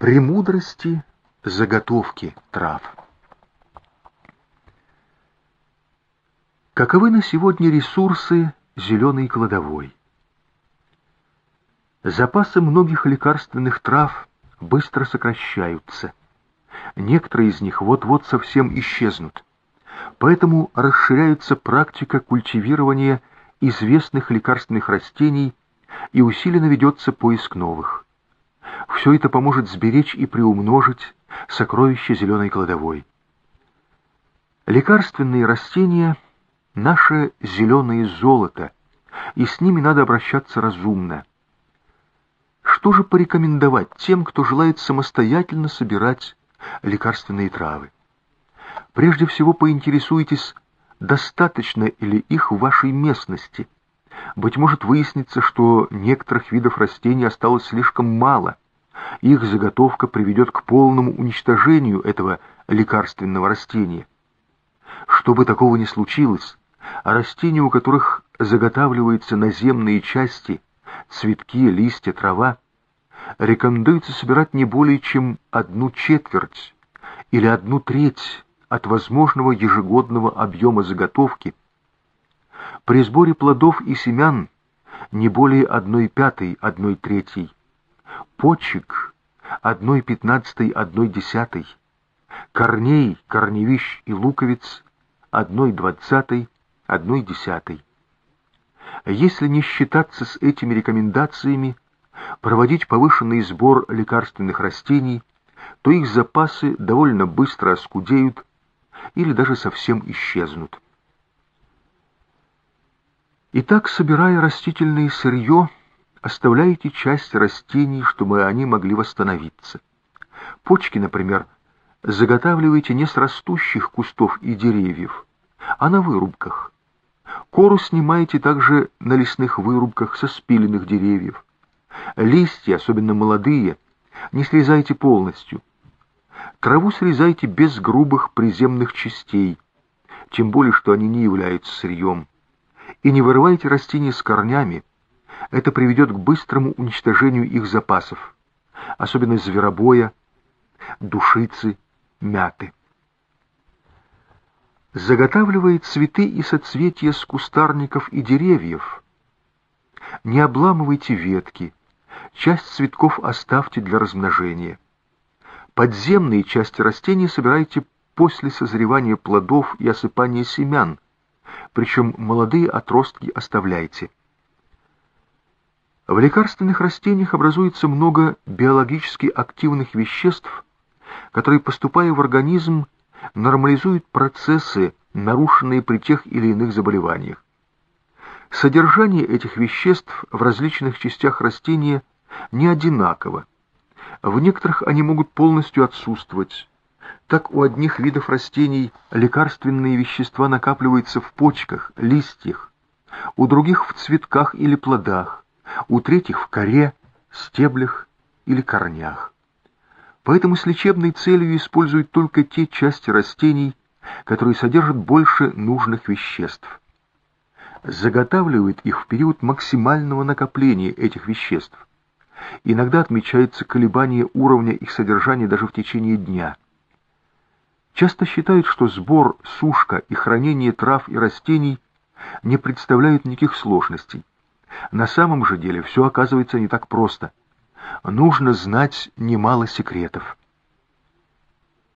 Премудрости заготовки трав. Каковы на сегодня ресурсы зеленой кладовой? Запасы многих лекарственных трав быстро сокращаются. Некоторые из них вот-вот совсем исчезнут. Поэтому расширяется практика культивирования известных лекарственных растений и усиленно ведется поиск новых. Все это поможет сберечь и приумножить сокровища зеленой кладовой. Лекарственные растения — наше зеленое золото, и с ними надо обращаться разумно. Что же порекомендовать тем, кто желает самостоятельно собирать лекарственные травы? Прежде всего поинтересуйтесь, достаточно ли их в вашей местности. Быть может, выяснится, что некоторых видов растений осталось слишком мало. Их заготовка приведет к полному уничтожению этого лекарственного растения. Чтобы такого не случилось, а растения, у которых заготавливаются наземные части, цветки, листья, трава, рекомендуется собирать не более чем одну четверть или одну треть от возможного ежегодного объема заготовки. При сборе плодов и семян не более одной пятой, одной третьей, почек одной пятнадцатой, одной десятой, корней, корневищ и луковиц одной двадцатой, одной десятой. Если не считаться с этими рекомендациями, проводить повышенный сбор лекарственных растений, то их запасы довольно быстро оскудеют или даже совсем исчезнут. Итак, собирая растительное сырье, оставляете часть растений, чтобы они могли восстановиться. Почки, например, заготавливаете не с растущих кустов и деревьев, а на вырубках. Кору снимаете также на лесных вырубках со спиленных деревьев. Листья, особенно молодые, не срезайте полностью. Траву срезайте без грубых приземных частей, тем более, что они не являются сырьем. И не вырывайте растения с корнями, это приведет к быстрому уничтожению их запасов, особенно зверобоя, душицы, мяты. Заготавливая цветы и соцветия с кустарников и деревьев, не обламывайте ветки, часть цветков оставьте для размножения. Подземные части растений собирайте после созревания плодов и осыпания семян, причем молодые отростки оставляйте. В лекарственных растениях образуется много биологически активных веществ, которые, поступая в организм, нормализуют процессы, нарушенные при тех или иных заболеваниях. Содержание этих веществ в различных частях растения не одинаково. В некоторых они могут полностью отсутствовать. Так у одних видов растений лекарственные вещества накапливаются в почках, листьях, у других в цветках или плодах, у третьих в коре, стеблях или корнях. Поэтому с лечебной целью используют только те части растений, которые содержат больше нужных веществ. Заготавливают их в период максимального накопления этих веществ. Иногда отмечается колебание уровня их содержания даже в течение дня. Часто считают, что сбор, сушка и хранение трав и растений не представляют никаких сложностей. На самом же деле все оказывается не так просто. Нужно знать немало секретов.